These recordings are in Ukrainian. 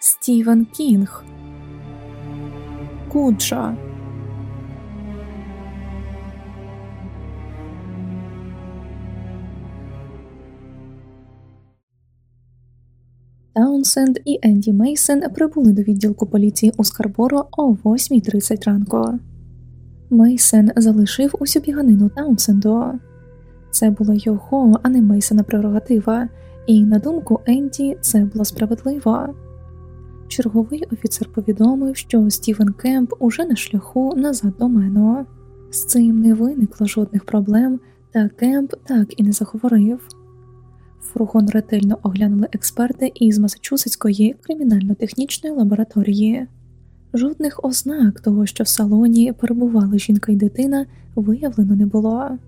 Стівен Кінг, Куджо. Таунсенд і Енді Мейсон прибули до відділку поліції у Скарборо о 8.30 ранку. Мейсон залишив усю біганину Таунсенду. Це була його, а не Мейсона прерогатива, і, на думку Енді, це було справедливо. Черговий офіцер повідомив, що Стівен Кемп уже на шляху назад до Мену. З цим не виникло жодних проблем, та Кемп так і не заговорив. Фургон ретельно оглянули експерти із Масачусетської кримінально-технічної лабораторії. Жодних ознак того, що в салоні перебували жінка і дитина, виявлено не було.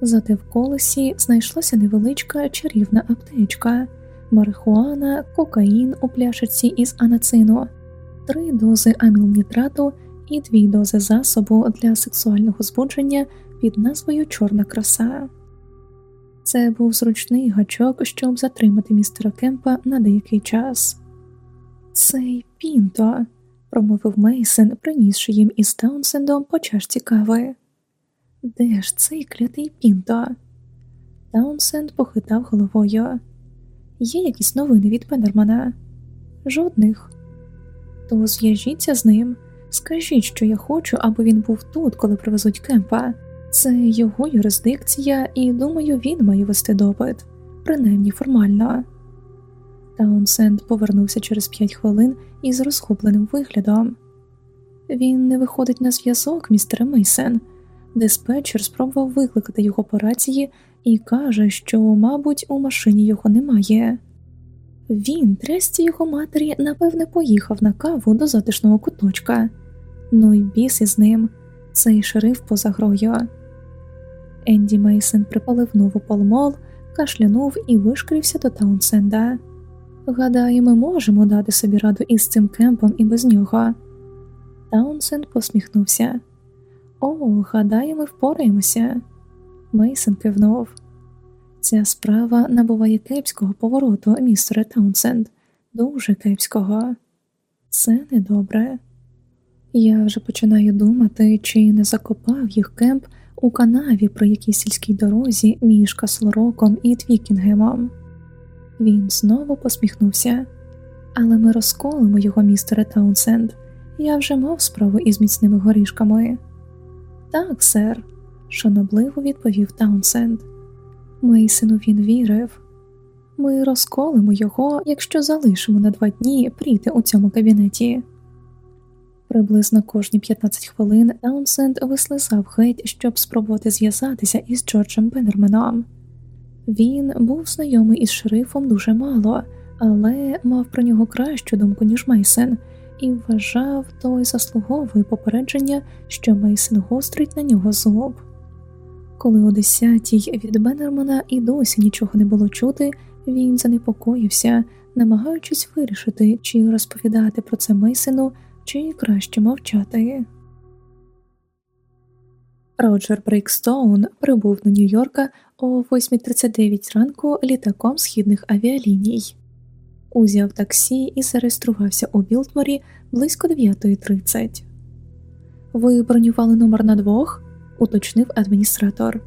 Зате в колесі знайшлася невеличка чарівна аптечка, марихуана, кокаїн у пляшечці із анацину, три дози амілнітрату і дві дози засобу для сексуального збудження під назвою Чорна краса. Це був зручний гачок, щоб затримати містера Кемпа на деякий час. Цей Пінто, промовив Мейсон, принісши їм із Таунсендом по чашці кави. Де ж цей клятий Пінто? Таунсенд похитав головою. Є якісь новини від Пендермана? Жодних. То зв'яжіться з ним, скажіть, що я хочу, аби він був тут, коли привезуть кемпа. Це його юрисдикція, і думаю, він має вести допит, принаймні формально. Таунсенд повернувся через п'ять хвилин із розгубленим виглядом. Він не виходить на зв'язок, містер Мейсон. Диспетчер спробував викликати його по рації і каже, що, мабуть, у машині його немає. Він, трясці його матері, напевне, поїхав на каву до затишного куточка. Ну й біс із ним, цей шериф поза грою. Енді Мейсон припалив нову Pall Mall, кашлянув і вишкірився до Таунсенда. Гадаю, ми можемо дати собі раду із цим кемпом і без нього. Таунсенд посміхнувся. О, гадаю, ми впораємося. Мейсон кивнув. Ця справа набуває кепського повороту, містере Таунсенд, дуже кепського. Це недобре. Я вже починаю думати, чи не закопав їх кемп у канаві при якійсь сільській дорозі між Каслороком і Твікінгемом. Він знову посміхнувся, але ми розколимо його, містере Таунсенд. Я вже мав справу із міцними горішками. Так, сер, шанобливо відповів Таунсенд. Мейсену він вірив. Ми розколимо його, якщо залишимо на два дні прийти у цьому кабінеті. Приблизно кожні 15 хвилин Таунсенд вислизав геть, щоб спробувати зв'язатися із Джорджем Беннерменом. Він був знайомий із шерифом дуже мало, але мав про нього кращу думку, ніж Мейсен, і вважав той заслуговує попередження, що Мейсен гострить на нього зуб. Коли о десятій від Беннермана і досі нічого не було чути, він занепокоївся, намагаючись вирішити, чи розповідати про це Мейсену чи краще мовчати. Роджер Брейкстоун прибув до Нью-Йорка о 8.39 ранку літаком східних авіаліній, узяв таксі і зареєструвався у Білтморі близько 9.30. Ви бронювали номер на двох, уточнив адміністратор.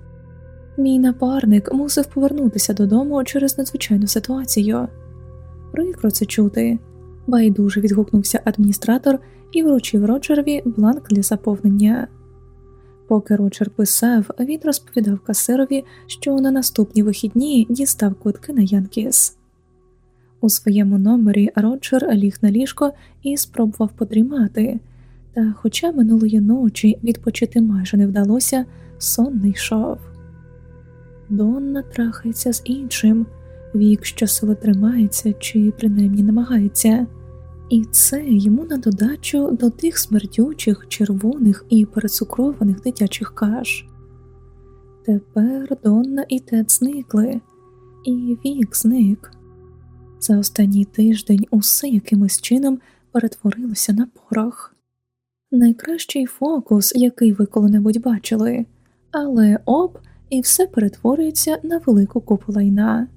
Мій напарник мусив повернутися додому через надзвичайну ситуацію. Прикро це чути байдуже відгукнувся адміністратор і вручив Роджерові бланк для заповнення. Поки Роджер писав, він розповідав касирові, що на наступні вихідні дістав квитки на Янкіс. У своєму номері Роджер ліг на ліжко і спробував подрімати, та, хоча минулої ночі відпочити майже не вдалося, сон не йшов. Донна трахається з іншим, вік щосили тримається чи принаймні намагається, і це йому на додачу до тих смердючих, червоних і перецукрованих дитячих каш. Тепер Донна і Тед зникли, і вік зник. За останній тиждень усе якимось чином перетворилося на порох. Найкращий фокус, який ви коли-небудь бачили, але оп, і все перетворюється на велику купу лайна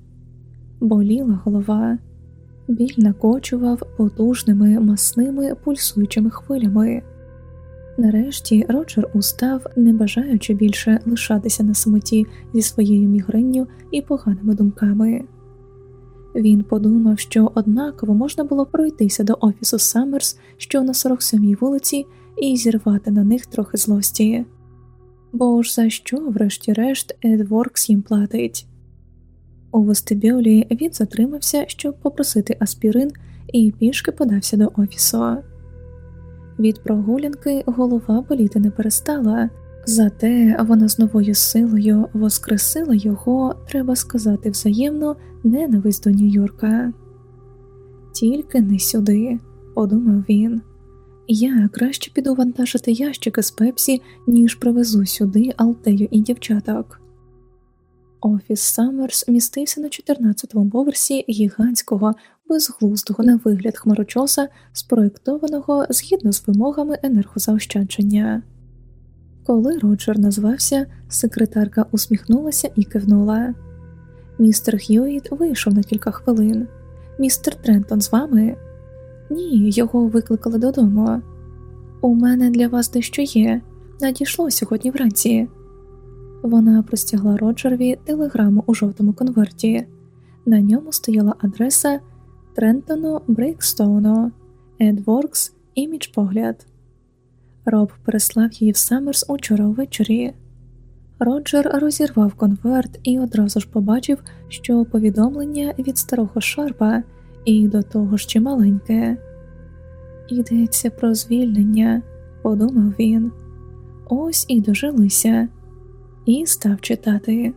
боліла голова. Біль накочував потужними масними пульсуючими хвилями. Нарешті Роджер устав, не бажаючи більше лишатися на самоті зі своєю мігренню і поганими думками. Він подумав, що однаково можна було пройтися до офісу Саммерс, що на 47-й вулиці, і зірвати на них трохи злості. Бо ж за що, врешті-решт, Едворкс їм платить? У вестибюлі він затримався, щоб попросити аспірин, і пішки подався до офісу. Від прогулянки голова боліти не перестала, зате вона з новою силою воскресила його, треба сказати, взаємно ненависть до Нью-Йорка. Тільки не сюди, подумав він. Я краще піду вантажити ящики з пепсі, ніж привезу сюди Алтею і дівчаток. Офіс Саммерс містився на 14-му поверсі гігантського, безглуздого на вигляд хмарочоса, спроєктованого згідно з вимогами енергозаощадження. Коли Роджер назвався, секретарка усміхнулася і кивнула. Містер Хьюїт вийшов на кілька хвилин. Містер Трентон з вами? Ні, його викликали додому. У мене для вас дещо є. Надійшло сьогодні вранці. Вона простягла Роджерові телеграму у жовтому конверті. На ньому стояла адреса Трентону Брейкстоуну, Едворкс, імідж погляд. Роб переслав її в Саммерс учора ввечері. Роджер розірвав конверт і одразу ж побачив, що повідомлення від старого шарпа і до того ж чималеньке. Йдеться про звільнення, подумав він. Ось і дожилися і став читати.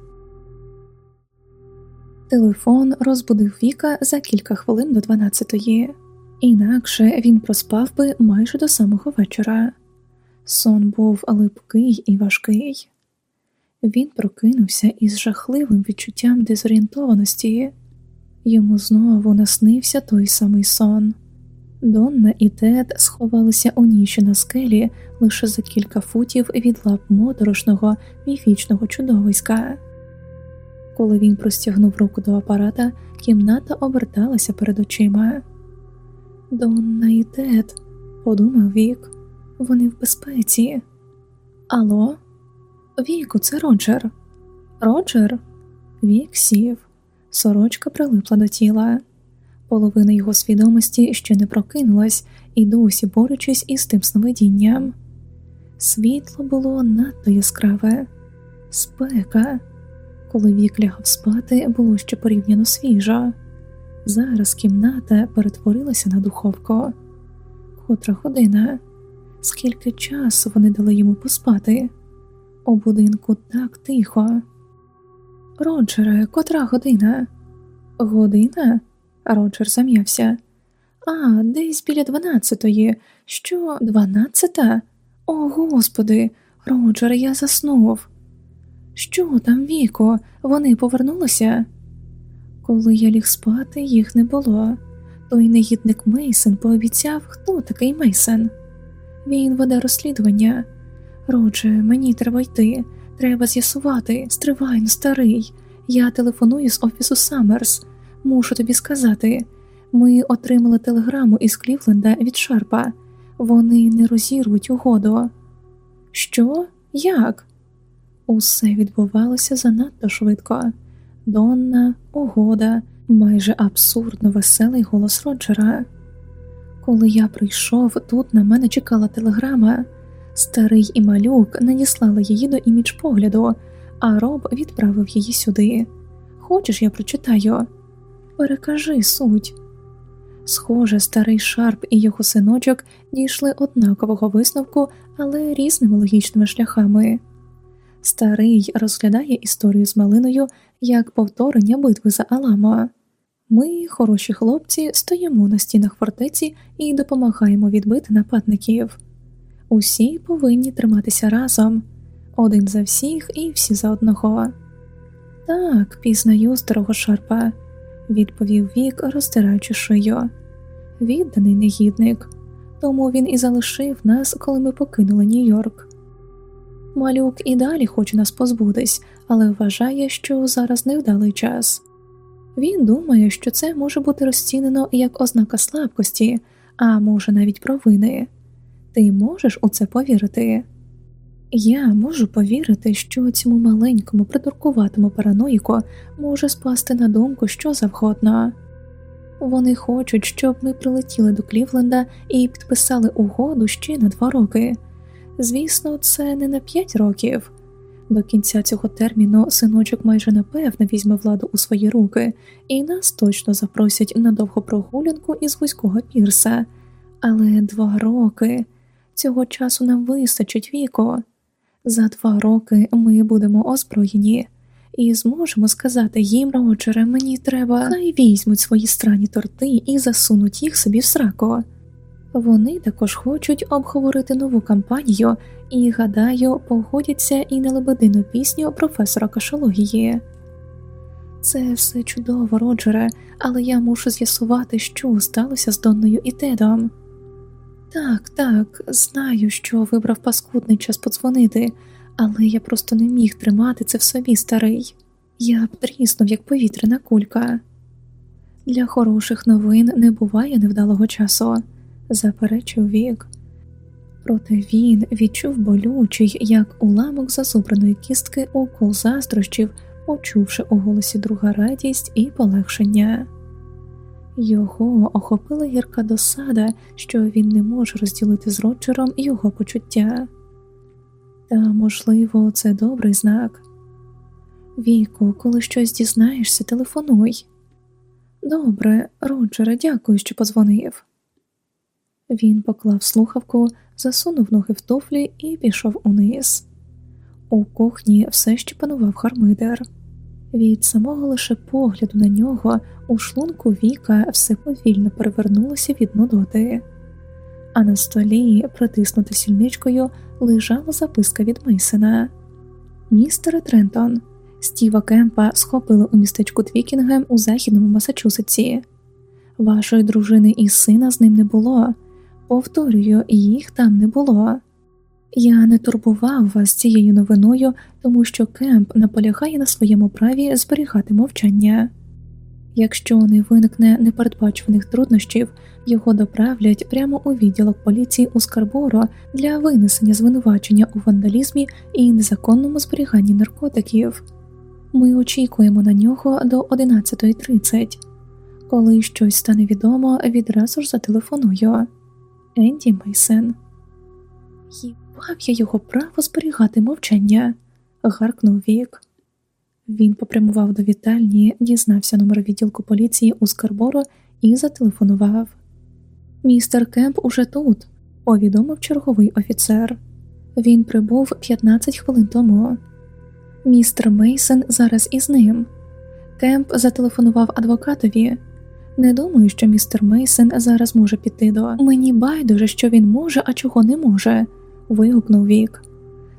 Телефон розбудив Віка за кілька хвилин до дванадцятої, інакше він проспав би майже до самого вечора. Сон був липкий і важкий. Він прокинувся із жахливим відчуттям дезорієнтованості, йому знову наснився той самий сон. Донна і Тед сховалися у ніші на скелі лише за кілька футів від лап моторошного міфічного чудовиська. Коли він простягнув руку до апарата, кімната оберталася перед очима. Донна і Тед, подумав Вік, вони в безпеці. Алло? Віку, це Роджер. Роджер? Вік сів, сорочка прилипла до тіла. Половина його свідомості ще не прокинулась і досі борючись із тим сновидінням. Світло було надто яскраве, спека, коли вік лягав спати, було ще порівняно свіжо. Зараз кімната перетворилася на духовку. Котра година, скільки часу вони дали йому поспати? У будинку так тихо. Роджере, котра година? Година? Роджер зам'явся. А, десь біля дванадцятої. Що, дванадцята? О, господи, Роджер, я заснув. Що там, Віко, вони повернулися? Коли я ліг спати, їх не було. Той негідник Мейсон пообіцяв, хто такий Мейсон. Він веде розслідування. Родже, мені треба йти, треба з'ясувати, стривай, старий. Я телефоную з офісу Саммерс. Мушу тобі сказати, ми отримали телеграму із Клівленда від Шарпа. Вони не розірвуть угоду. Що? Як? Усе відбувалося занадто швидко. Донна, угода, майже абсурдно веселий голос Роджера. Коли я прийшов, тут на мене чекала телеграма. Старий і малюк надіслали її до імідж погляду, а Роб відправив її сюди. Хочеш, я прочитаю? Перекажи суть. Схоже, старий Шарп і його синочок дійшли однакового висновку, але різними логічними шляхами. Старий розглядає історію з малиною як повторення битви за Аламо. Ми, хороші хлопці, стоїмо на стінах фортеці і допомагаємо відбити нападників. Усі повинні триматися разом, один за всіх і всі за одного. Так, пізнаю старого шарпа, відповів Вік, розтираючи шию. Відданий негідник, тому він і залишив нас, коли ми покинули Нью-Йорк. Малюк і далі хоче нас позбутись, але вважає, що зараз невдалий час. Він думає, що це може бути розцінено як ознака слабкості, а може навіть провини. Ти можеш у це повірити? Я можу повірити, що цьому маленькому придуркуватому параноїку може спасти на думку що завгодно. Вони хочуть, щоб ми прилетіли до Клівленда і підписали угоду ще на два роки. Звісно, це не на п'ять років. До кінця цього терміну синочок майже напевне візьме владу у свої руки, і нас точно запросять на довгу прогулянку із вузького пірса. Але два роки цього часу нам вистачить віку. За два роки ми будемо озброєні і зможемо сказати їм, Роджере, мені треба, хай візьмуть свої странні торти і засунуть їх собі в сраку. Вони також хочуть обговорити нову кампанію і, гадаю, погодяться і на лебедину пісню професора кашології. Це все чудово, Роджере, але я мушу з'ясувати, що сталося з Донною і Тедом. Так, так, знаю, що вибрав паскудний час подзвонити, але я просто не міг тримати це в собі, старий. Я б тріснув, як повітряна кулька. Для хороших новин не буває невдалого часу, заперечив вік. Проте він відчув болючий, як уламок зазубраної кістки укол заздрощів, почувши у голосі друга радість і полегшення. Його охопила гірка досада, що він не може розділити з Роджером його почуття. Та, можливо, це добрий знак. Віку, коли щось дізнаєшся, телефонуй. Добре, Роджере, дякую, що подзвонив. Він поклав слухавку, засунув ноги в туфлі і пішов униз. У кухні все ще панував хармидер. Від самого лише погляду на нього у шлунку Віка все повільно перевернулося від нудоти, а на столі, притиснута сільничкою, лежала записка від Мейсена. Містере Трентон, Стіва Кемпа схопили у містечку Твікінгем у західному Масачусетсі. Вашої дружини і сина з ним не було. Повторюю, їх там не було. Я не турбував вас цією новиною, тому що Кемп наполягає на своєму праві зберігати мовчання. Якщо не виникне непередбачуваних труднощів, його доправлять прямо у відділок поліції у Скарборо для винесення звинувачення у вандалізмі і незаконному зберіганні наркотиків. Ми очікуємо на нього до 11.30. Коли щось стане відомо, відразу ж зателефоную. Енді Мейсон. Їбав я його право зберігати мовчання, гаркнув Вік. Він попрямував до вітальні, дізнався номер відділку поліції у Скарборо і зателефонував. Містер Кемп уже тут, повідомив черговий офіцер. Він прибув 15 хвилин тому. Містер Мейсон зараз із ним. Кемп зателефонував адвокатові. Не думаю, що містер Мейсон зараз може піти до мені байдуже, що він може, а чого не може. Вигукнув Вік.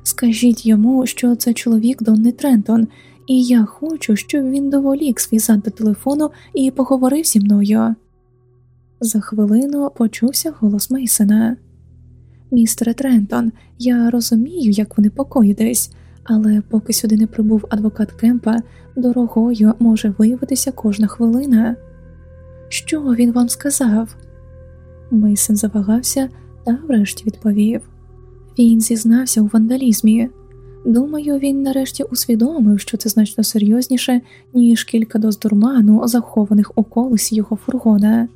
Скажіть йому, що це чоловік Донни Трентон, і я хочу, щоб він доволік свій до телефону і поговорив зі мною. За хвилину почувся голос Мейсона. Містере Трентон, я розумію, як ви непокоїтесь, але поки сюди не прибув адвокат Кемпа, дорогою може виявитися кожна хвилина. Що він вам сказав? Мейсон завагався та врешті відповів. Він зізнався у вандалізмі. Думаю, він нарешті усвідомив, що це значно серйозніше, ніж кілька доз дурману, захованих у колесі його фургона.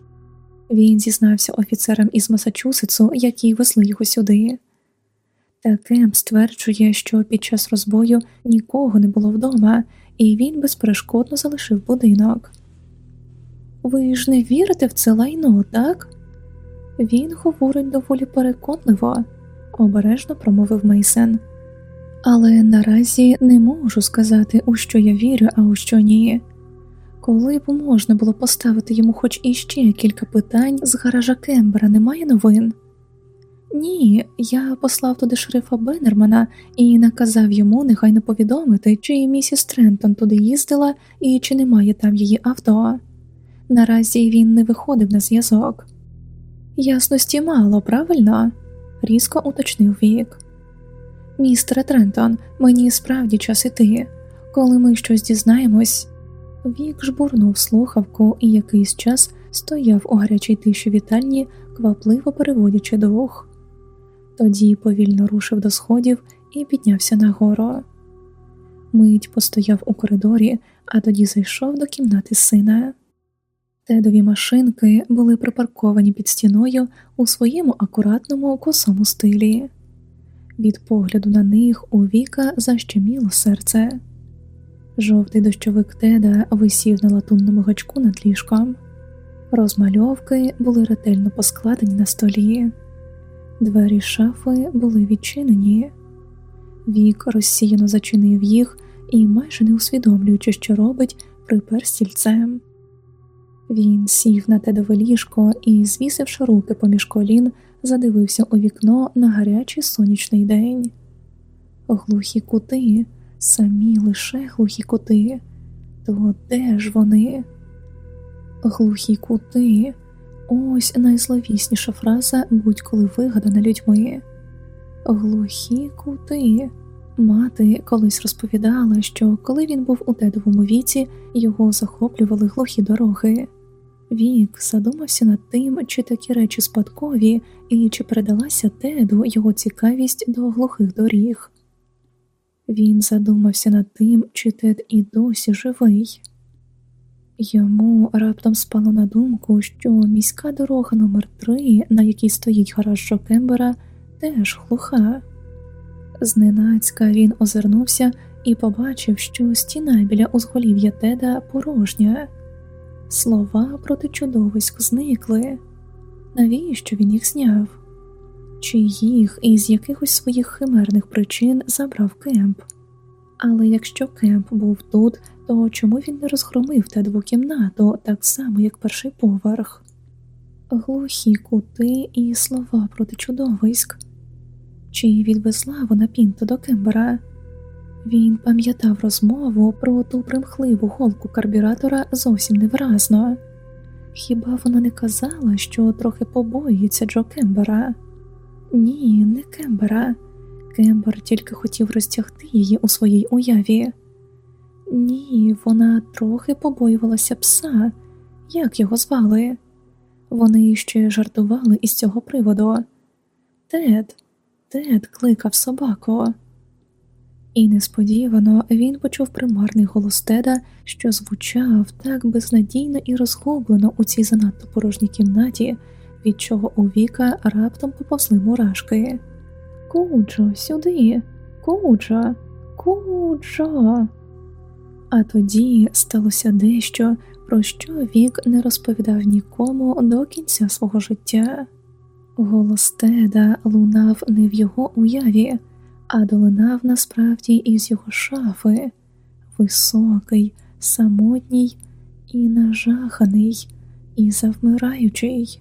Він зізнався офіцерам із Масачусетсу, які везли його сюди. Та Кемп стверджує, що під час розбою нікого не було вдома, і він безперешкодно залишив будинок. Ви ж не вірите в це лайно, так? Він говорить доволі переконливо, обережно промовив Мейсон. Але наразі не можу сказати, у що я вірю, а у що ні. Коли б можна було поставити йому хоч іще кілька питань з гаража Кембера, немає новин? Ні, я послав туди шерифа Беннермана і наказав йому негайно повідомити, чи місіс Трентон туди їздила і чи немає там її авто. Наразі він не виходив на зв'язок. Ясності мало, правильно? Різко уточнив Вік. Містере Трентон, мені справді час іти. Коли ми щось дізнаємось, Вік жбурнув слухавку і якийсь час стояв у гарячій тиші вітальні, квапливо переводячи дух. Тоді повільно рушив до сходів і піднявся нагору. Мить постояв у коридорі, а тоді зайшов до кімнати сина. Тедові машинки були припарковані під стіною у своєму акуратному косому стилі. Від погляду на них у віка защеміло серце. Жовтий дощовик теда висів на латунному гачку над ліжком. Розмальовки були ретельно поскладені на столі, двері шафи були відчинені. Вік розсіяно зачинив їх і, майже не усвідомлюючи, що робить, припер стільцем. Він сів на тедове ліжко і, звісивши руки поміж колін, задивився у вікно на гарячий сонячний день. Глухі кути, самі лише глухі кути, то де ж вони? Глухі кути, ось найзловісніша фраза будь-коли вигадана людьми. Глухі кути. Мати колись розповідала, що коли він був у дедовому віці, його захоплювали глухі дороги. Вік задумався над тим, чи такі речі спадкові і чи передалася теду його цікавість до глухих доріг. Він задумався над тим, чи тед і досі живий. Йому раптом спало на думку, що міська дорога номер 3 на якій стоїть гараж Шокембера, теж глуха. Зненацька він озирнувся і побачив, що стіна біля узголів'я теда порожня. Слова проти чудовиськ зникли. Навіщо він їх зняв? Чи їх із якихось своїх химерних причин забрав кемп? Але якщо кемп був тут, то чому він не розгромив тедову кімнату так само, як перший поверх? Глухі кути і слова проти чудовиськ. Чи відвезла вона Пінто до Кембера? Він пам'ятав розмову про ту примхливу голку карбюратора зовсім невиразно. Хіба вона не казала, що трохи побоюється Джо Кембера? Ні, не Кембера. Кембер тільки хотів розтягти її у своїй уяві. Ні, вона трохи побоювалася пса, як його звали. Вони ще жартували із цього приводу. Тед, Тед кликав собаку. І несподівано він почув примарний голос Теда, що звучав так безнадійно і розгублено у цій занадто порожній кімнаті, від чого у віка раптом поповзли мурашки. Куджо, сюди, куджо, куджо. А тоді сталося дещо, про що вік не розповідав нікому до кінця свого життя. Голос Теда лунав не в його уяві а долинав насправді із його шафи, високий, самотній і нажаханий, і завмираючий.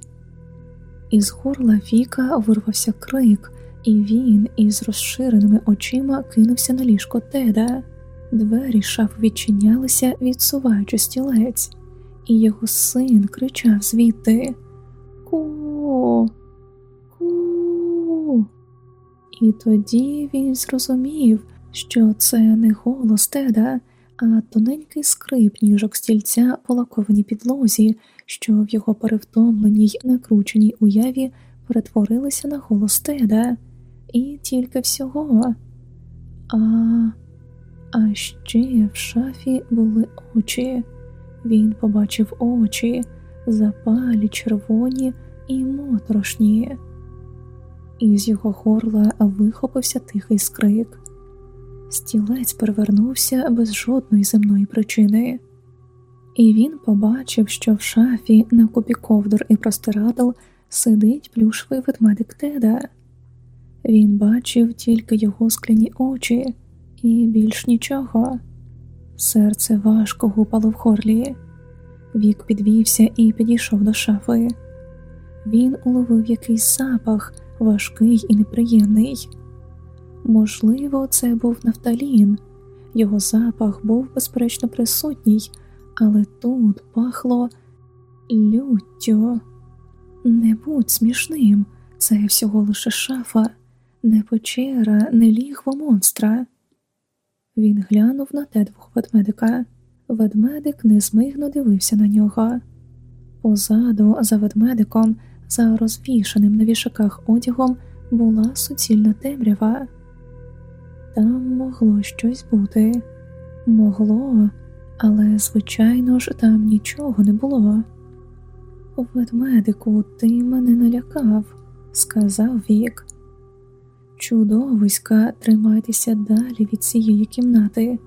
Із горла Віка вирвався крик, і він із розширеними очима кинувся на ліжко теда. Двері шафи відчинялися, відсуваючи стілець, і його син кричав звідти Ку. І тоді він зрозумів, що це не голос теда, а тоненький скрип ніжок стільця по лакованій підлозі, що в його перевтомленій, накрученій уяві перетворилися на голос теда, і тільки всього. А а ще в шафі були очі. Він побачив очі, запалі, червоні і моторошні і з його горла вихопився тихий скрик. Стілець перевернувся без жодної земної причини, і він побачив, що в шафі на купі ковдор і простирадл сидить плюшовий ведмедик Теда. Він бачив тільки його скляні очі і більш нічого. Серце важко гупало в горлі. Вік підвівся і підійшов до шафи. Він уловив якийсь запах, важкий і неприємний. Можливо, це був нафталін, його запах був безперечно присутній, але тут пахло люттю. Не будь смішним, це всього лише шафа, не печера, не лігво монстра. Він глянув на те двох ведмедика. Ведмедик незмигно дивився на нього. Позаду, за ведмедиком, за розвішаним на вішаках одягом, була суцільна темрява. Там могло щось бути, могло, але, звичайно ж, там нічого не було. Ведмедику, ти мене налякав, сказав Вік. Чудовиська, тримайтеся далі від цієї кімнати,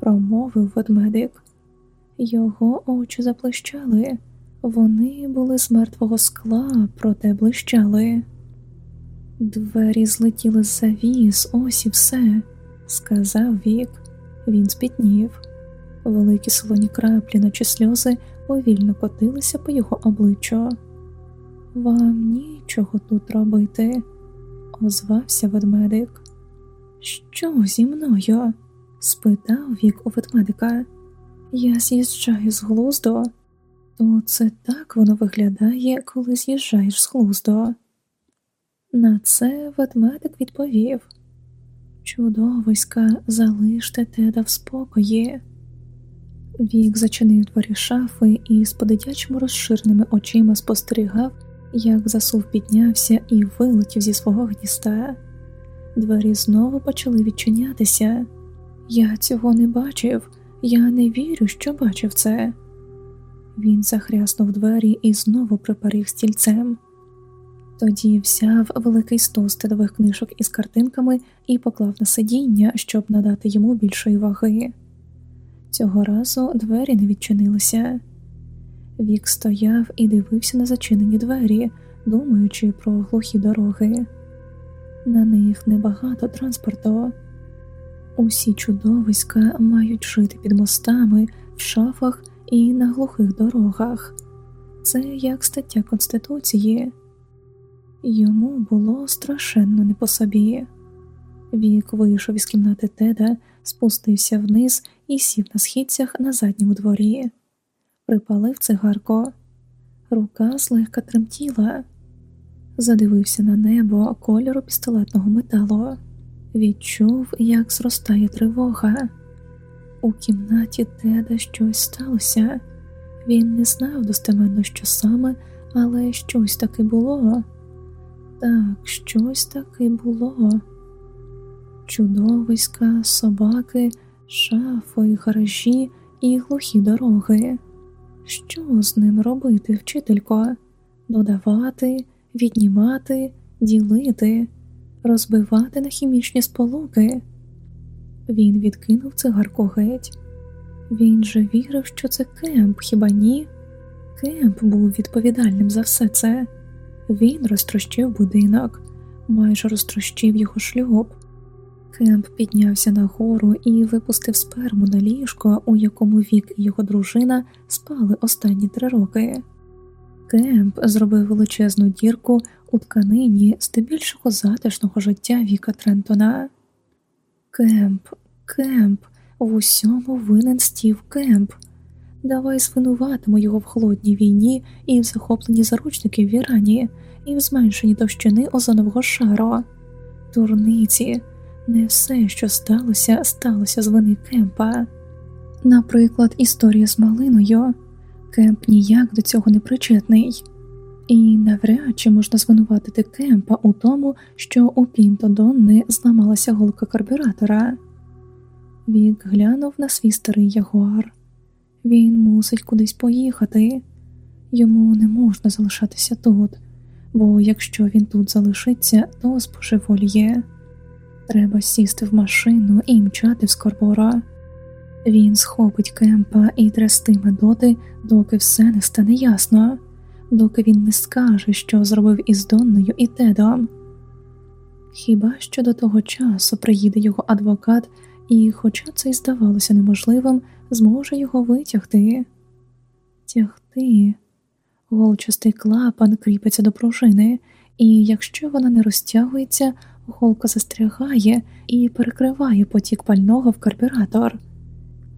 промовив ведмедик. Його очі заплещали, вони були з мертвого скла, проте блищали. Двері злетіли з завіс, ось і все, сказав Вік. Він спітнів. Великі солоні краплі, наче сльози, повільно котилися по його обличчю. Вам нічого тут робити, озвався ведмедик. Що зі мною? спитав вік у ведмедика. Я з'їжджаю з глузду, то це так воно виглядає, коли з'їжджаєш з глузду. На це ведмедик відповів Чудовиська, залиште теда в спокої. Вік зачинив двері шафи і з подитячими розширеними очима спостерігав, як засув піднявся і вилетів зі свого гнізда. Двері знову почали відчинятися. Я цього не бачив, я не вірю, що бачив це. Він захряснув двері і знову припарив стільцем. Тоді взяв великий стос тедових книжок із картинками і поклав на сидіння, щоб надати йому більшої ваги. Цього разу двері не відчинилися. Вік стояв і дивився на зачинені двері, думаючи про глухі дороги. На них небагато транспорту. Усі чудовиська мають жити під мостами, в шафах і на глухих дорогах. Це як стаття Конституції. Йому було страшенно не по собі. Вік вийшов із кімнати Теда, спустився вниз і сів на східцях на задньому дворі, припалив цигарко, рука злегка тремтіла, задивився на небо кольору пістолетного металу, відчув, як зростає тривога. У кімнаті Теда щось сталося. Він не знав достеменно, що саме, але щось таки було. Так, щось таки було. Чудовиська, собаки, шафи, гаражі і глухі дороги. Що з ним робити, вчителько? Додавати, віднімати, ділити, розбивати на хімічні сполуки? Він відкинув цигарку геть. Він же вірив, що це Кемп, хіба ні? Кемп був відповідальним за все це. Він розтрощив будинок, майже розтрощив його шлюб. Кемп піднявся нагору і випустив сперму на ліжко, у якому Вік і його дружина спали останні три роки. Кемп зробив величезну дірку у тканині здебільшого затишного життя Віка Трентона. Кемп, Кемп, в усьому винен Стів Кемп. Давай звинуватимо його в холодній війні і в захопленні заручників в Ірані, і в зменшенні товщини озонового шару. Дурниці, не все, що сталося, сталося з вини Кемпа. Наприклад, історія з малиною Кемп ніяк до цього не причетний, і навряд чи можна звинуватити Кемпа у тому, що у Пінто Донни зламалася голка карбюратора. Вік глянув на свій старий ягуар. Він мусить кудись поїхати, йому не можна залишатися тут, бо якщо він тут залишиться, то збожеволіє. Треба сісти в машину і мчати в Скорбора. Він схопить кемпа і трястиме доти, доки все не стане ясно, доки він не скаже, що зробив із Донною і Тедом. Хіба що до того часу приїде його адвокат, і, хоча це й здавалося неможливим, зможе його витягти, тягти. Голчастий клапан кріпиться до пружини, і якщо вона не розтягується, голка застрягає і перекриває потік пального в карбюратор.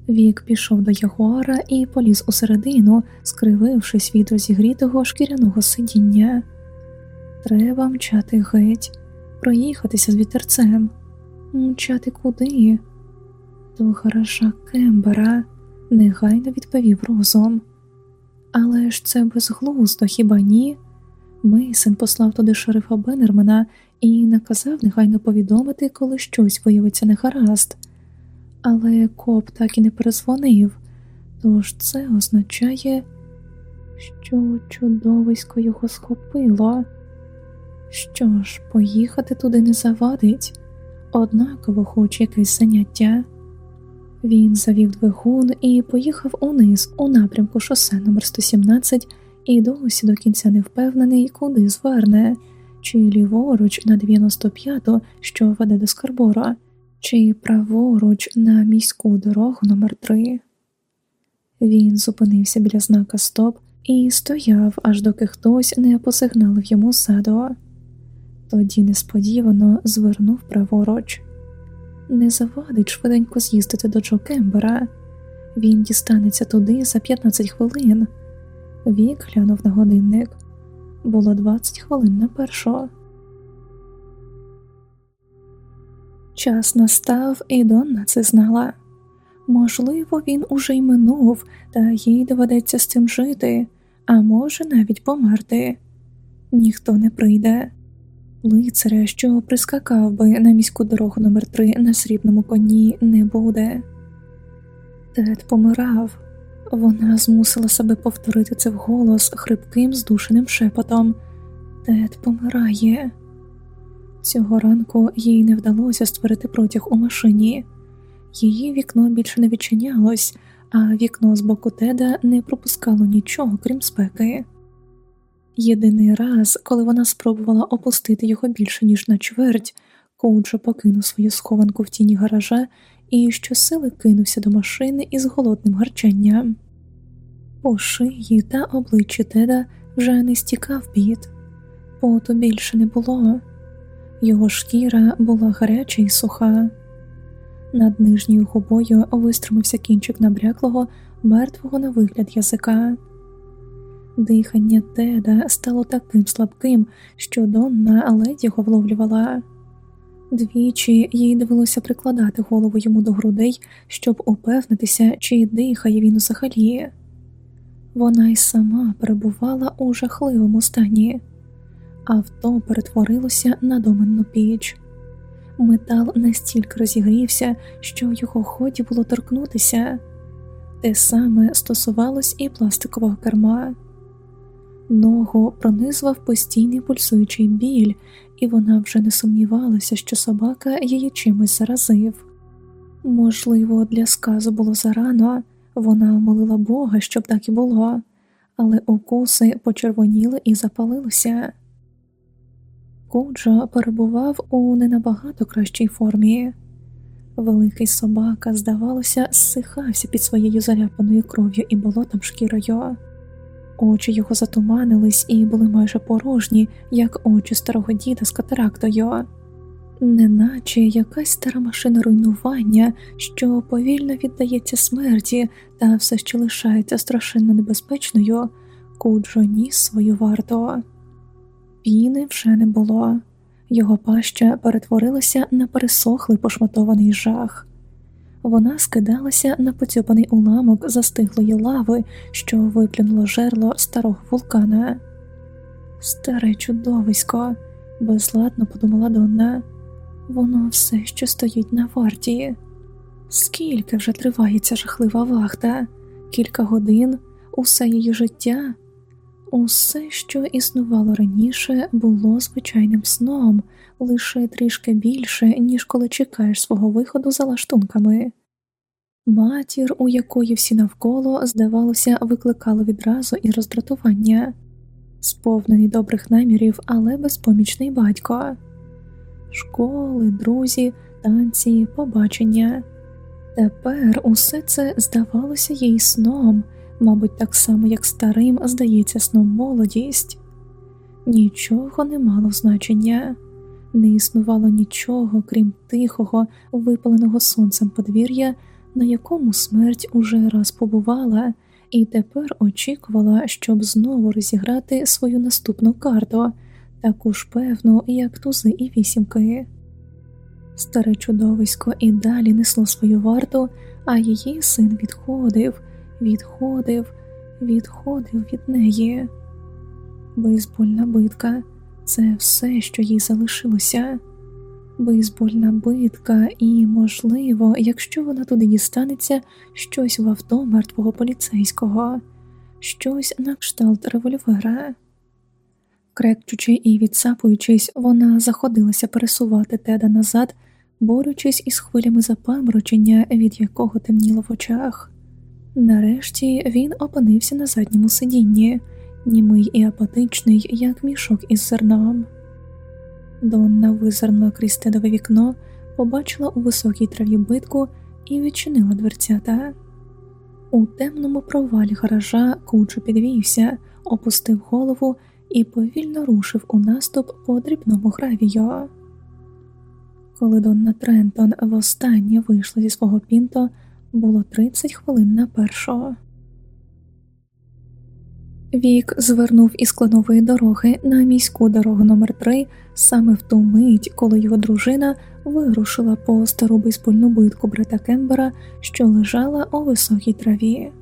Вік пішов до ягуара і поліз усередину, скривившись від розігрітого шкіряного сидіння. Треба мчати геть, проїхатися з вітерцем, мчати куди? До гаража Кембера, негайно відповів розум. Але ж це безглуздо, хіба ні? Мейсен послав туди шерифа Беннермена і наказав негайно повідомити, коли щось виявиться негаразд. Але коп так і не перезвонив, тож це означає, що чудовисько його схопило. Що ж, поїхати туди не завадить, однаково хоч якесь заняття. Він завів двигун і поїхав униз у напрямку шосе номер 117 і досі до кінця не впевнений, куди зверне, чи ліворуч на 95-ту, що веде до Скарбора, чи праворуч на міську дорогу номер 3 Він зупинився біля знака Стоп і стояв, аж доки хтось не посигналив йому ззаду. Тоді несподівано звернув праворуч. Не завадить швиденько з'їздити до Джо Кембера. Він дістанеться туди за 15 хвилин. Вік глянув на годинник. Було 20 хвилин на першого. Час настав, і Донна це знала. Можливо, він уже й минув, та їй доведеться з цим жити, а може навіть померти. Ніхто не прийде. Лицаря, що прискакав би на міську дорогу номер 3 на срібному коні, не буде. Тед помирав, вона змусила себе повторити це вголос хрипким, здушеним шепотом. Тед помирає. Цього ранку їй не вдалося створити протяг у машині, її вікно більше не відчинялось, а вікно з боку Теда не пропускало нічого, крім спеки. Єдиний раз, коли вона спробувала опустити його більше ніж на чверть, Коуджо покинув свою схованку в тіні гаража і щосили кинувся до машини із голодним гарчанням. По шиї та обличчі Теда вже не стікав бід, поту більше не було, його шкіра була гаряча і суха. Над нижньою губою вистромився кінчик набряклого, мертвого на вигляд язика. Дихання Теда стало таким слабким, що Донна ледь його вловлювала. Двічі їй довелося прикладати голову йому до грудей, щоб упевнитися, чи дихає він взагалі. Вона й сама перебувала у жахливому стані, авто перетворилося на доменну піч. Метал настільки розігрівся, що його ході було торкнутися, те саме стосувалось і пластикового керма. Ногу пронизував постійний пульсуючий біль, і вона вже не сумнівалася, що собака її чимось заразив. Можливо, для сказу було зарано, вона молила Бога, щоб так і було, але укуси почервоніли і запалилися. Куджо перебував у не набагато кращій формі. Великий собака, здавалося, зсихався під своєю заляпаною кров'ю і болотом шкірою. Очі його затуманились і були майже порожні, як очі старого діда з катарактою, неначе якась стара машина руйнування, що повільно віддається смерті та все ще лишається страшенно небезпечною, Куджо ніс свою варту. Піни вже не було, його паща перетворилася на пересохлий пошматований жах. Вона скидалася на поцьопаний уламок застиглої лави, що виплюнуло жерло старого вулкана. Старе чудовисько, безладно подумала Донна, воно все ще стоїть на варті. Скільки вже триває ця жахлива вахта, кілька годин, усе її життя, усе, що існувало раніше, було звичайним сном, лише трішки більше, ніж коли чекаєш свого виходу за лаштунками. Матір, у якої всі навколо, здавалося, викликало відразу і роздратування, сповнений добрих намірів, але безпомічний батько, школи, друзі, танці, побачення. Тепер усе це здавалося їй сном, мабуть, так само, як старим здається сном молодість. Нічого не мало значення не існувало нічого, крім тихого, випаленого сонцем подвір'я, на якому смерть уже раз побувала, і тепер очікувала, щоб знову розіграти свою наступну карту, таку ж певну, як тузи і вісімки. Старе чудовисько і далі несло свою варту, а її син відходив, відходив, відходив від неї. Бейсбольна битка це все, що їй залишилося. Бейсбольна битка, і, можливо, якщо вона туди дістанеться, щось в авто мертвого поліцейського, щось на кшталт револьвера. Крекчучи і відсапуючись, вона заходилася пересувати теда назад, борючись із хвилями запаморочення, від якого темніло в очах. Нарешті він опинився на задньому сидінні, німий і апатичний, як мішок із зерном. Донна визирнула крізь тедове вікно, побачила у високій траві битку і відчинила дверцята. У темному провалі гаража кучу підвівся, опустив голову і повільно рушив у наступ по дрібному гравію. Коли Донна Трентон востаннє вийшла зі свого пінто, було 30 хвилин на першого. Вік звернув із кленової дороги на міську дорогу номер 3 саме в ту мить, коли його дружина вирушила по стару бейсбольну битку брата Кембера, що лежала у високій траві.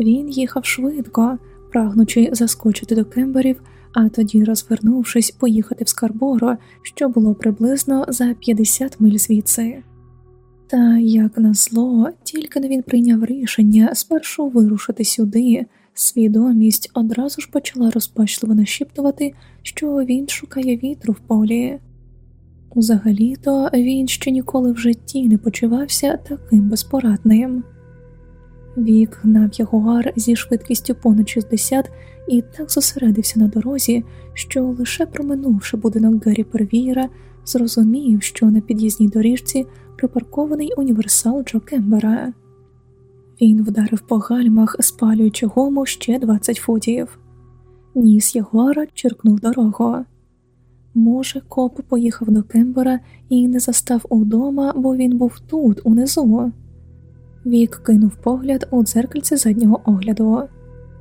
Він їхав швидко, прагнучи заскочити до Кемберів, а тоді, розвернувшись, поїхати в Скарборо, що було приблизно за 50 миль звідси. Та, як назло, тільки не він прийняв рішення спершу вирушити сюди, свідомість одразу ж почала розпачливо нашіптувати, що він шукає вітру в полі. Узагалі-то він ще ніколи в житті не почувався таким безпорадним. Вік гнав ягуар зі швидкістю понад 60 і так зосередився на дорозі, що, лише проминувши будинок Гаррі Первієра, зрозумів, що на під'їзній доріжці припаркований універсал Джо Кембера. Він вдарив по гальмах, спалюючи гому ще 20 футів. Ніс Ягуара черкнув дорогу. Може, коп поїхав до Кембера і не застав удома, бо він був тут, унизу. Вік кинув погляд у дзеркальце заднього огляду.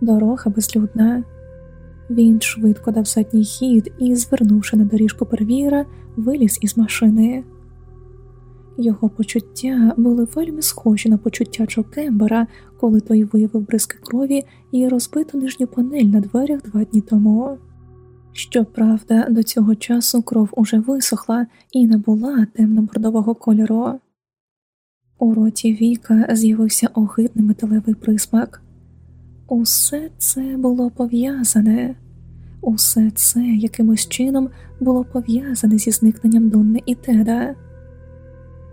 Дорога безлюдна. Він швидко дав задній хід і, звернувши на доріжку первіра, виліз із машини. Його почуття були вельми схожі на почуття Джо Кембера, коли той виявив бризки крові і розбиту нижню панель на дверях два дні тому. Щоправда, до цього часу кров уже висохла і набула темно-бордового кольору. У роті Віка з'явився огидний металевий присмак. Усе це було пов'язане, усе це якимось чином було пов'язане зі зникненням Донни і Теда.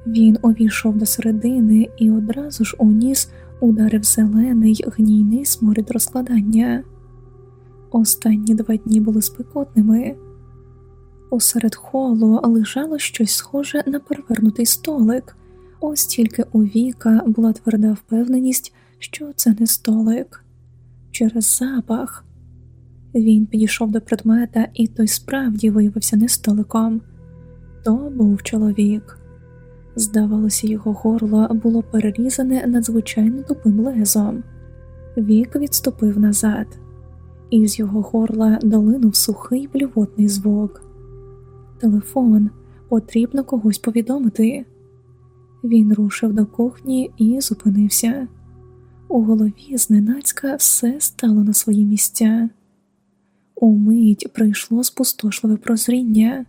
Він увійшов до середини і одразу ж у ніс ударив зелений гнійний сморід розкладання. Останні два дні були спекотними. Усеред холу лежало щось схоже на перевернутий столик, ось тільки у віка була тверда впевненість, що це не столик. Через запах він підійшов до предмета, і той справді виявився не столиком. То був чоловік. Здавалося, його горло було перерізане надзвичайно тупим лезом. Вік відступив назад, і з його горла долинув сухий блювотний звук. Телефон потрібно когось повідомити. Він рушив до кухні і зупинився. У голові зненацька все стало на свої місця. Умить прийшло спустошливе прозріння.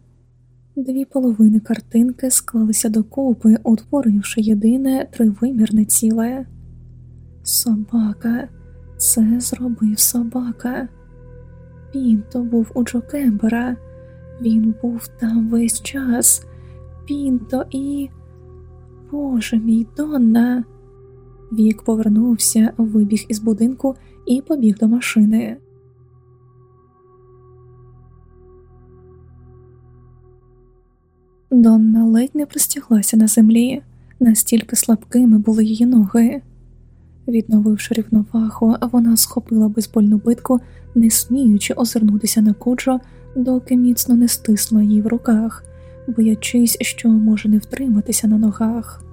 Дві половини картинки склалися докупи, утворивши єдине тривимірне ціле. Собака, це зробив собака. Пінто був у Джо Кембера, він був там весь час. Пінто і. Боже мій Донна. Вік повернувся, вибіг із будинку і побіг до машини. Донна ледь не пристяглася на землі, настільки слабкими були її ноги. Відновивши рівновагу, вона схопила безбольну битку, не сміючи озирнутися на куджо, доки міцно не стисла її в руках, боячись, що може не втриматися на ногах.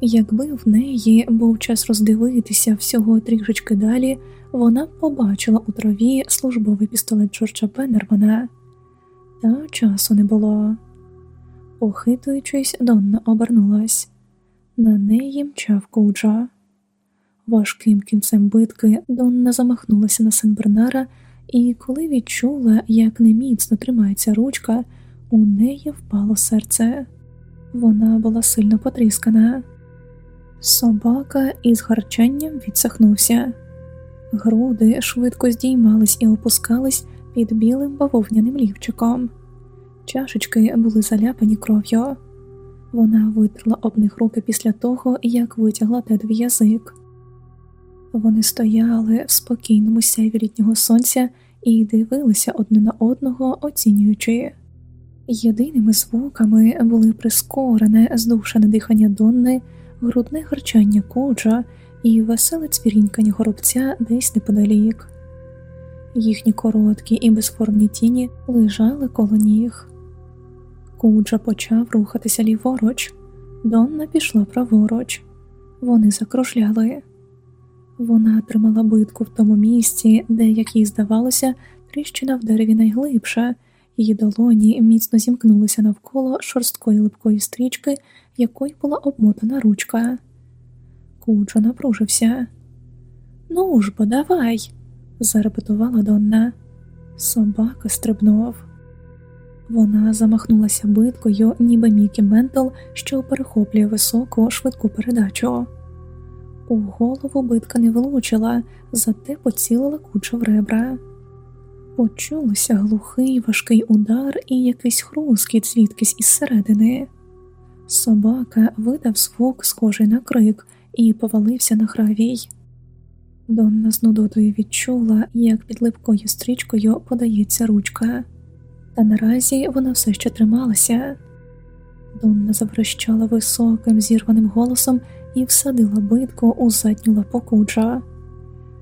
Якби в неї був час роздивитися всього трішечки далі, вона побачила у траві службовий пістолет Джорджа Беннермана, та часу не було. Похитуючись, Донна обернулась. На неї мчав куджа. Важким кінцем битки Донна замахнулася на Сен-Бернара, і коли відчула, як неміцно тримається ручка, у неї впало серце. Вона була сильно потріскана. Собака із гарчанням відсахнувся. Груди швидко здіймались і опускались під білим бавовняним лівчиком. Чашечки були заляпані кров'ю. Вона витерла об них руки після того, як витягла тедові язик. Вони стояли в спокійному сяйві літнього сонця і дивилися одне на одного, оцінюючи. Єдиними звуками були прискорене, здушене дихання Донни, грудне гарчання коджа і веселе цвірінькання горобця десь неподалік. Їхні короткі і безформні тіні лежали коло ніг. Куджа почав рухатися ліворуч, Донна пішла праворуч. Вони закружляли. Вона тримала битку в тому місці, де, як їй здавалося, тріщина в дереві найглибша, її долоні міцно зімкнулися навколо шорсткої липкої стрічки, якою була обмотана ручка. Куджо напружився. Ну ж бо давай, зарепетувала Донна. Собака стрибнув. Вона замахнулася биткою, ніби Мікі Ментл, що перехоплює високу швидку передачу. У голову битка не влучила, зате поцілила кучу в ребра. Почулося глухий важкий удар і якийсь хрускіт звідкись із середини. Собака видав звук, схожий на крик, і повалився на гравій. Донна з нудотою відчула, як під липкою стрічкою подається ручка, та наразі вона все ще трималася. Донна заврощала високим, зірваним голосом і всадила битку у задню лапу куджа.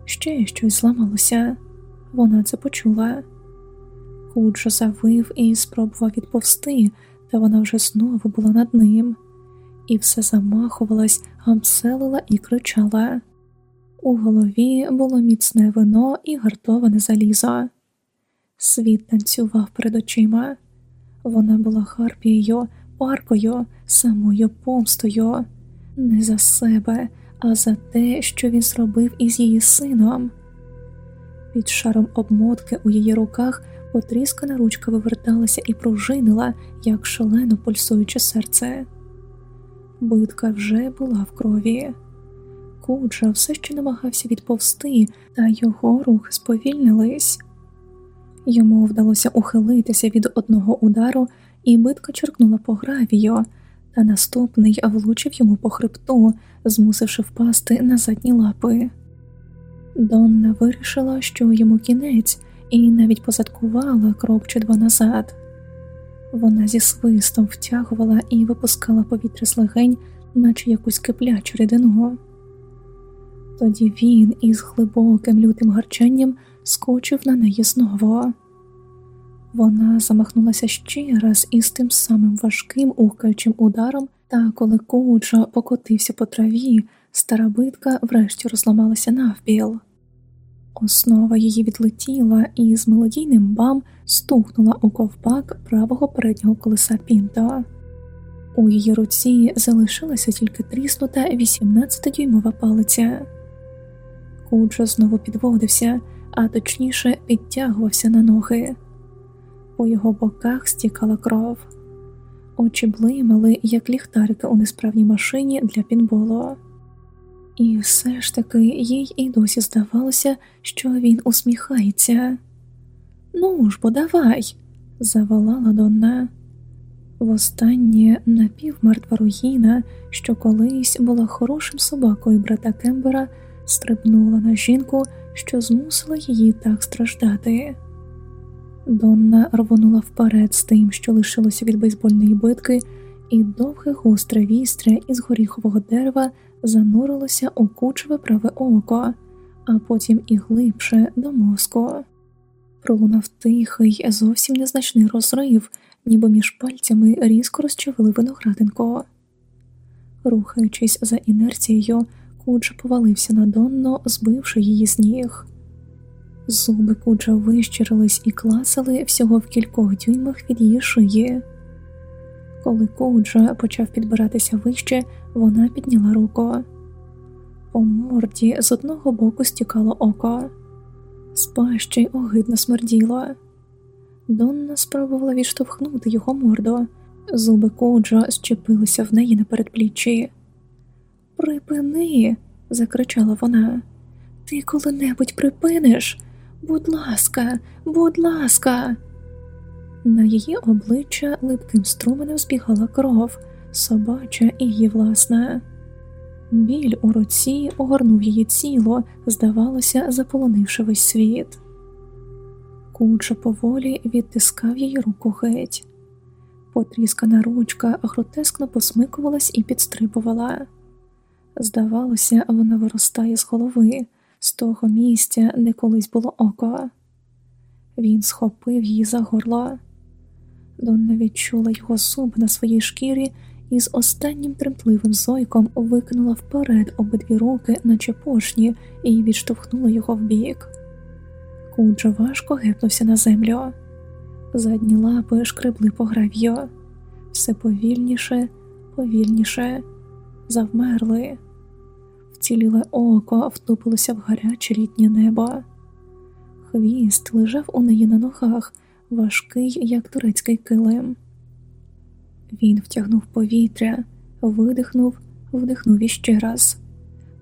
Ще щось зламалося, вона це почула. Куджа завив і спробував відповсти, та вона вже знову була над ним, і все замахувалась, гамселила і кричала. У голові було міцне вино і гартоване залізо. Світ танцював перед очима. Вона була харпією, паркою, самою помстою, не за себе, а за те, що він зробив із її сином. Під шаром обмотки у її руках потріскана ручка виверталася і пружинила, як шалено пульсуюче серце. Битка вже була в крові. Куджа все ще намагався відповсти, та його рухи сповільнились. Йому вдалося ухилитися від одного удару, і битка черкнула по гравію, та наступний влучив йому по хребту, змусивши впасти на задні лапи. Донна вирішила, що йому кінець, і навіть позадкувала крок чи два назад. Вона зі свистом втягувала і випускала повітря з легень, наче якусь киплячу рідину. Тоді він із глибоким лютим гарчанням скочив на неї знову. Вона замахнулася ще раз із тим самим важким ухкаючим ударом, та коли Коуджа покотився по траві, стара битка врешті розламалася навпіл. Основа її відлетіла і з мелодійним бам стукнула у ковпак правого переднього колеса Пінто. У її руці залишилася тільки тріснута 18-дюймова палиця. Куджо знову підводився, а точніше підтягувався на ноги. По його боках стікала кров, очі блимали, як ліхтарики у несправній машині для пінболу. І все ж таки їй і досі здавалося, що він усміхається. Ну ж бо давай, заволала Донна. Востаннє напівмертва руїна, що колись була хорошим собакою брата Кембера, стрибнула на жінку, що змусила її так страждати. Донна рвонула вперед з тим, що лишилося від бейсбольної битки, і довге гостре вістря із горіхового дерева занурилося у кучеве праве око, а потім і глибше до мозку. Пролунав тихий, зовсім незначний розрив, ніби між пальцями різко розчавили виноградинку. Рухаючись за інерцією, Куджа повалився на Донно, збивши її з ніг. Зуби Куджа вищирились і клацали всього в кількох дюймах від її шиї. Коли Коуджа почав підбиратися вище, вона підняла руку. По морді з одного боку стікало око, з пащі огидно смерділо. Донна спробувала відштовхнути його морду, зуби Коуджа щепилися в неї на передпліччі. Припини, закричала вона. Ти коли-небудь припиниш? Будь ласка, будь ласка. На її обличчя липким струменем збігала кров, собача і її власна. Біль у руці огорнув її тіло, здавалося, заполонивши весь світ. Куджа поволі відтискав її руку геть. Потріскана ручка гротескно посмикувалась і підстрибувала. Здавалося, вона виростає з голови, з того місця, де колись було око. Він схопив її за горло. Донна відчула його зуб на своїй шкірі і з останнім тремтливим зойком викинула вперед обидві руки, наче поршні, і відштовхнула його вбік. Куджа важко гепнувся на землю. Задні лапи шкребли по грав'ю. все повільніше, повільніше, завмерли. Вціліле око втупилося в гаряче літнє небо. Хвіст лежав у неї на ногах, важкий, як турецький килим. Він втягнув повітря, видихнув, вдихнув іще раз.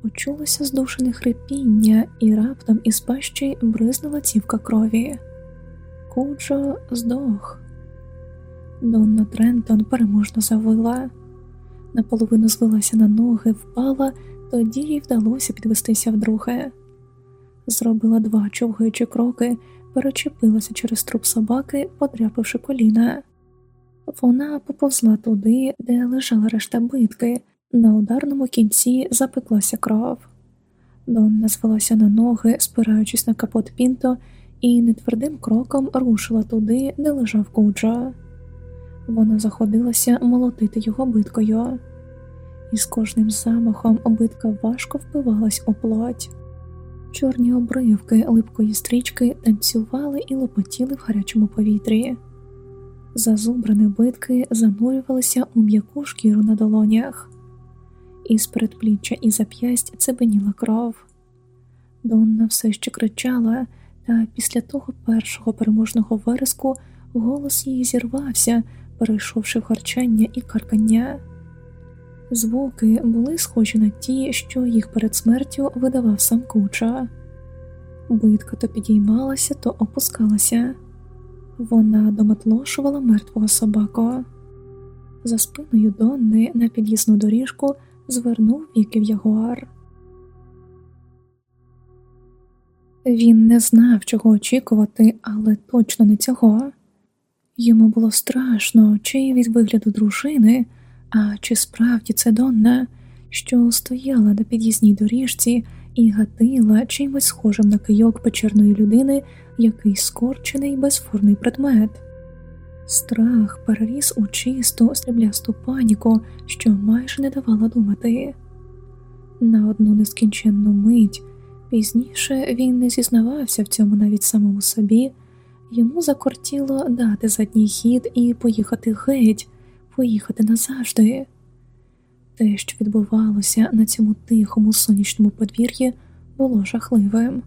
Почулося здушене хрипіння, і раптом із пащі бризнула цівка крові. Куджо здох. Донна Трентон переможно завила, наполовину звелася на ноги, впала, тоді їй вдалося підвестися вдруге. Зробила два човгаючі кроки, перечепилася через труп собаки, подряпивши коліна. Вона поповзла туди, де лежала решта битки, на ударному кінці запеклася кров. Донна звелася на ноги, спираючись на капот Пінто, і нетвердим кроком рушила туди, де лежав Куджа. Вона заходилася молотити його биткою, і з кожним замахом битка важко впивалась у плоть. Чорні обривки липкої стрічки танцювали і лопотіли в гарячому повітрі. Зазубрані битки занурювалися у м'яку шкіру на долонях, із передпліччя і зап'ясть цебеніла кров. Донна все ще кричала, та після того першого переможного вереску голос її зірвався, перейшовши в харчання і каркання. Звуки були схожі на ті, що їх перед смертю видавав сам куча. Битка то підіймалася, то опускалася. Вона дометлошувала мертвого собаку. За спиною Донни на під'їзну доріжку звернув віків ягуар. Він не знав, чого очікувати, але точно не цього. Йому було страшно, чи від вигляду дружини, а чи справді це Донна, що стояла на під'їзній доріжці і гатила чимось схожим на кийок печерної людини який скорчений безформний предмет. Страх переріс у чисту сріблясту паніку, що майже не давала думати. На одну нескінченну мить пізніше він не зізнавався в цьому навіть самому собі, йому закортіло дати задній хід і поїхати геть, поїхати назавжди. Те, що відбувалося на цьому тихому сонячному подвір'ї, було жахливим.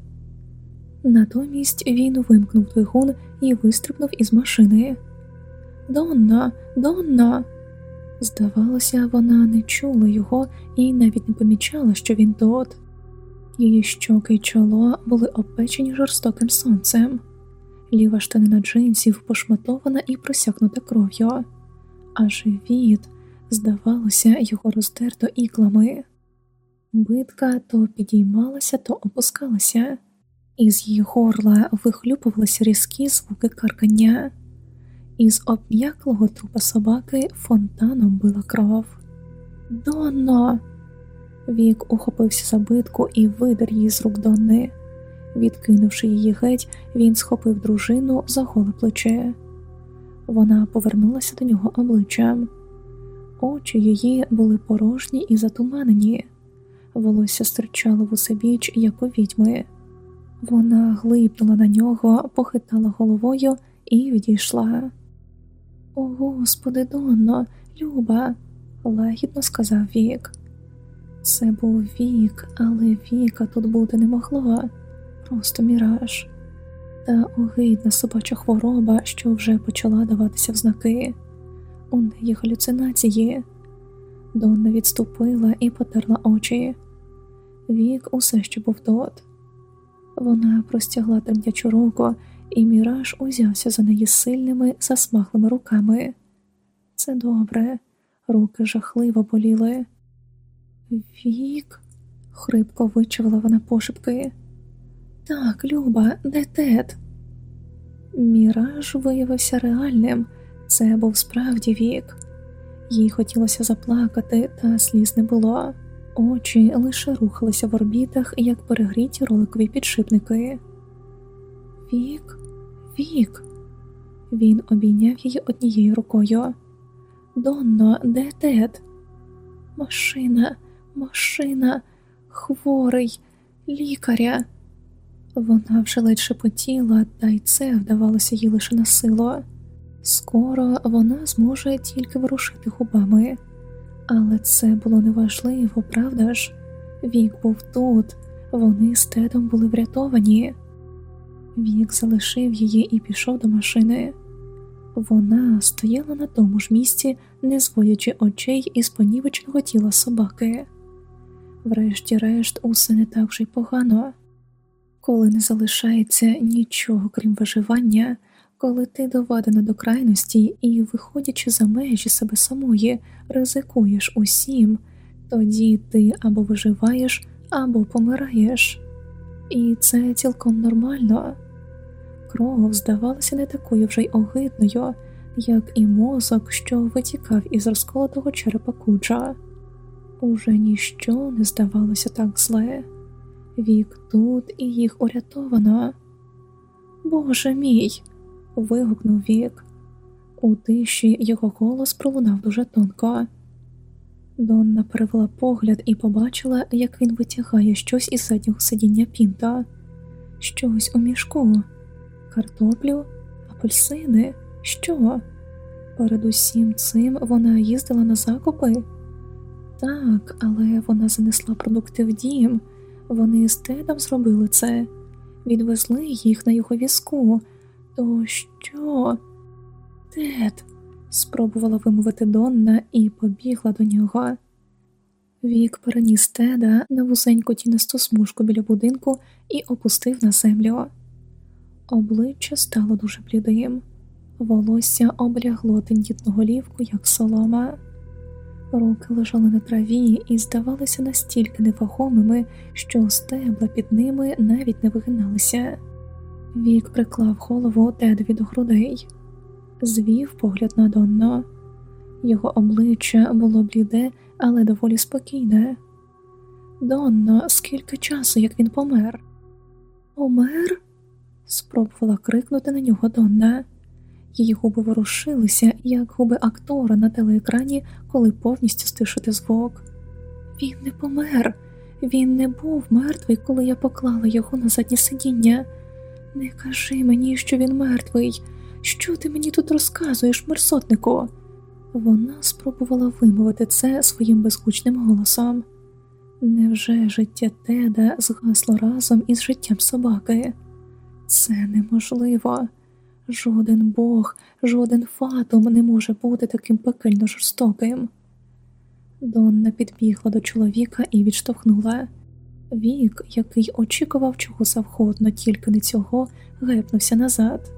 Натомість він вимкнув двигун і вистрибнув із машини. Донна, Донна. Здавалося, вона не чула його і навіть не помічала, що він тут. Її щоки й чоло були опечені жорстоким сонцем, ліва штанина джинсів пошматована і просякнута кров'ю, а живіт, здавалося, його роздерто іклами. Битка то підіймалася, то опускалася. Із її горла вихлюпувалися різкі звуки каркання, із об'яклого трупа собаки фонтаном била кров. Донно! Вік ухопився за битку і видер її з рук Донни. Відкинувши її геть, він схопив дружину за голе плече. Вона повернулася до нього обличчям. Очі її були порожні і затуманені, волосся стирчало в усебіч, як у відьми. Вона глипнула на нього, похитала головою і відійшла. О, Господи, Донно, Люба, лагідно сказав Вік. Це був вік, але віка тут бути не могло, просто міраж, та огидна собача хвороба, що вже почала даватися в знаки. У неї галюцинації. Донна відступила і потерла очі. Вік усе ще був тут. Вона простягла тремтячу руку, і міраж узявся за неї сильними, засмахлими руками. Це добре, руки жахливо боліли. Вік, хрипко вичавила вона пошепки. Так, Люба, де тет? Міраж виявився реальним, це був справді вік. Їй хотілося заплакати, та сліз не було. Очі лише рухалися в орбітах, як перегріті роликові підшипники. Вік, вік. Він обійняв її однією рукою. Донно, де тет? Машина, машина, хворий, лікаря. Вона вже ледь шепотіла, та й це вдавалося їй лише на силу. Скоро вона зможе тільки ворушити губами, але це було неважливо, правда ж? Вік був тут, вони з тедом були врятовані. Вік залишив її і пішов до машини. Вона стояла на тому ж місці, не зводячи очей із понівеченого тіла собаки. Врешті-решт, усе не так вже й погано, коли не залишається нічого крім виживання, коли ти доведена до крайності і, виходячи за межі себе самої, ризикуєш усім, тоді ти або виживаєш, або помираєш, і це цілком нормально. Кров здавалася не такою вже й огидною, як і мозок, що витікав із розколотого черепа куджа. Уже ніщо не здавалося так зле. Вік тут і їх урятовано. Боже мій. вигукнув Вік. У тиші його голос пролунав дуже тонко. Донна перевела погляд і побачила, як він витягає щось із заднього сидіння пінта, щось у мішку, картоплю, апельсини. Що? Перед усім цим вона їздила на закупи? Так, але вона занесла продукти в дім. Вони з тедом зробили це, відвезли їх на його візку. То що? Тед, спробувала вимовити Донна і побігла до нього. Вік переніс теда на вузеньку тінисту смужку біля будинку і опустив на землю. Обличчя стало дуже блідим, волосся облягло тендітну голівку, як солома. Руки лежали на траві і здавалися настільки невагомими, що стебла під ними навіть не вигиналися. Вік приклав голову Тедові до грудей, звів погляд на Донно. Його обличчя було бліде, але доволі спокійне. Донно, скільки часу, як він помер? Помер? спробувала крикнути на нього Донна. Її губи ворушилися, як губи актора на телеекрані, коли повністю стишити звук. Він не помер, він не був мертвий, коли я поклала його на заднє сидіння. Не кажи мені, що він мертвий. Що ти мені тут розказуєш, мерсотнику? Вона спробувала вимовити це своїм безгучним голосом. Невже життя Теда згасло разом із життям собаки? Це неможливо. Жоден бог, жоден фатум не може бути таким пекельно жорстоким. Донна підбігла до чоловіка і відштовхнула. Вік, який очікував чого завгодно, тільки не цього, гепнувся назад.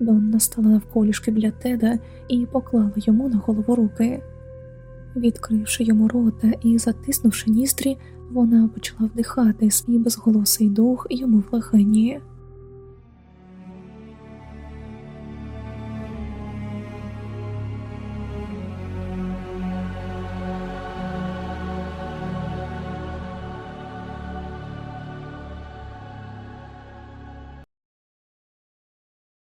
Донна стала навколішки біля теда і поклала йому на голову руки. Відкривши йому рота і затиснувши ністрі, вона почала вдихати свій безголосий дух йому в легені.